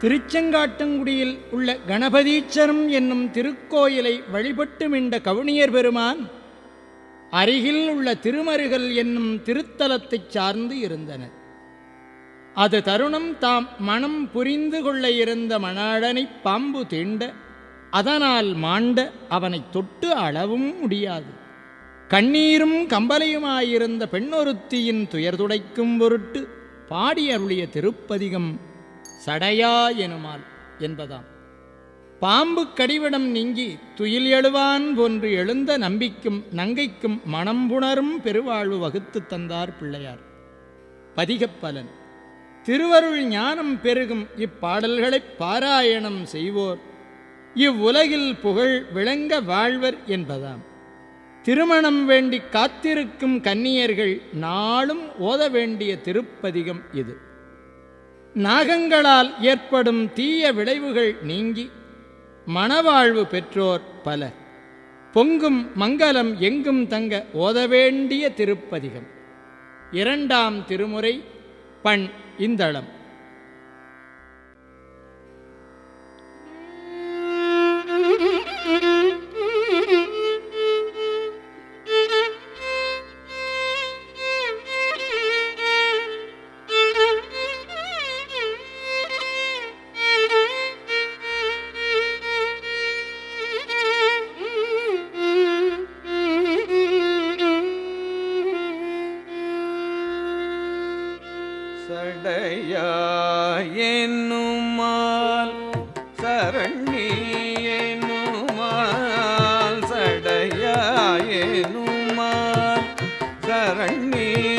திருச்செங்காட்டங்குடியில் உள்ள கணபதீச்சரம் என்னும் திருக்கோயிலை வழிபட்டு மிண்ட கவுனியர் பெருமான் அருகில் உள்ள திருமருகல் என்னும் திருத்தலத்தைச் சார்ந்து இருந்தனர். அது தருணம் தாம் மனம் புரிந்து கொள்ள இருந்த மணாளனை பாம்பு தீண்ட அதனால் மாண்ட அவனைத் தொட்டு அளவும் முடியாது. கண்ணீரும் கம்பலையுமாயிருந்த பெண்ணொருத்தியின் துயர் துடைக்கும் பொருட்டு பாடி அருளிய திருப்பதிகம் சடையா எனுமால் என்பதாம். பாம்பு கடிவிடம் நீங்கி துயில் எழுவான் போன்று எழுந்த நம்பிக்கும் நங்கைக்கும் மணம்புணரும் பெருவாழ்வு வகுத்து தந்தார் பிள்ளையார். பதிகப்பலன் திருவருள் ஞானம் பெருகும் இப்பாடல்களைப் பாராயணம் செய்வோர். இவ்வுலகில் புகழ் விளங்க வாழ்வர் என்பதாம். திருமணம் வேண்டி காத்திருக்கும் கன்னியர்கள் நாளும் ஓத வேண்டிய திருப்பதிகம் இது. நாகங்களால் ஏற்படும் தீய விளைவுகள் நீங்கி மணவாழ்வு பெற்றோர் பலர். பொங்கும் மங்களம் எங்கும் தங்க ஓத வேண்டிய திருப்பதிகம். இரண்டாம் திருமுறை பண் இந்தளம். சடையாயென்னுமால் சரண்யேனுமால் சடையாயெனுமால் சரண்யேனுமால்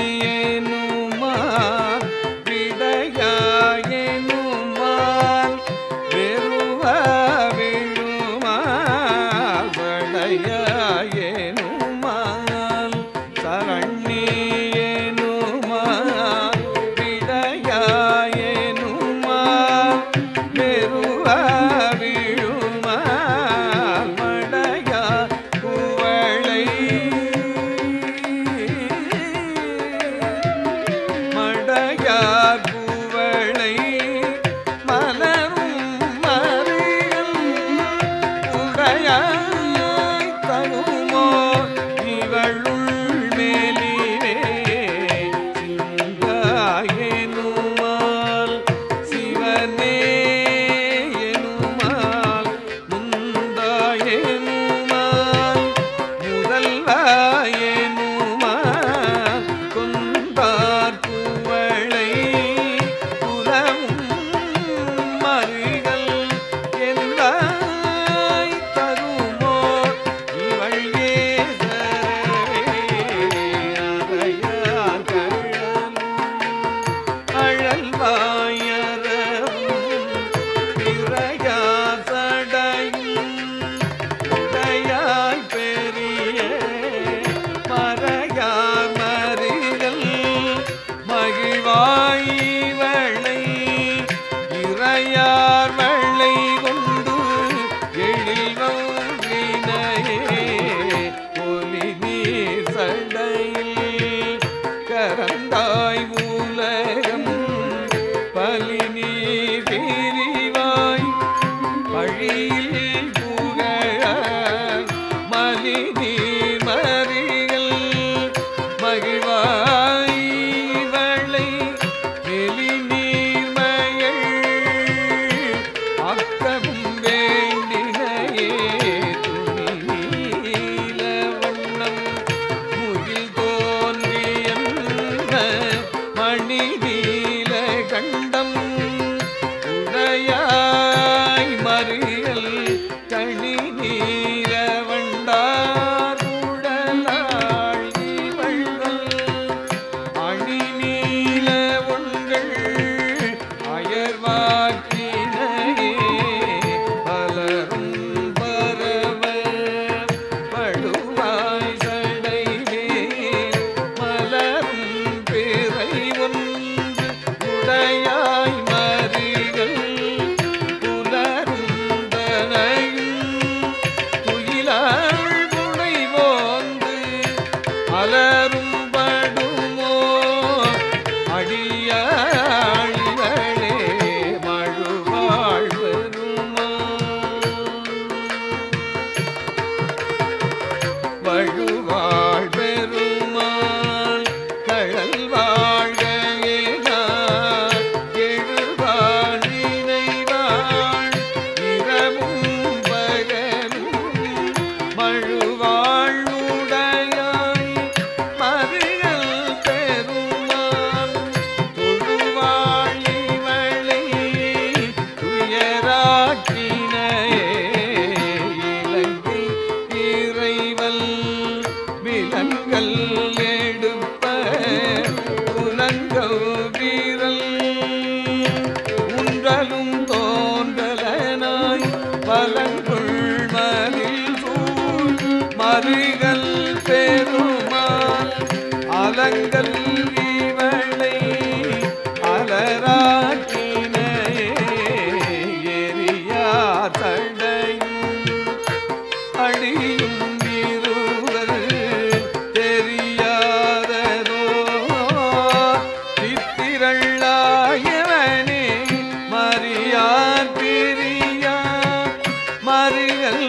செயல்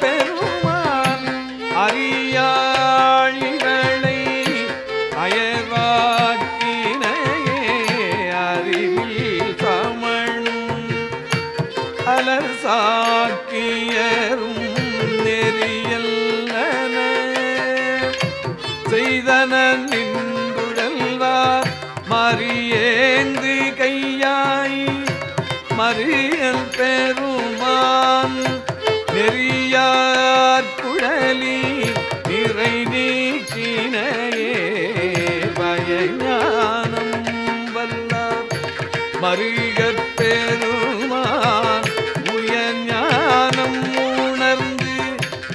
பெருமான் அறியாழிகளை அயவாக்கினையே அறிவில் தமிழும் அலர் சாக்கியரும் நெறியல்லன. செய்தன நின்றுடல்வார் மறியேந்து கையாய் மறி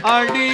அடி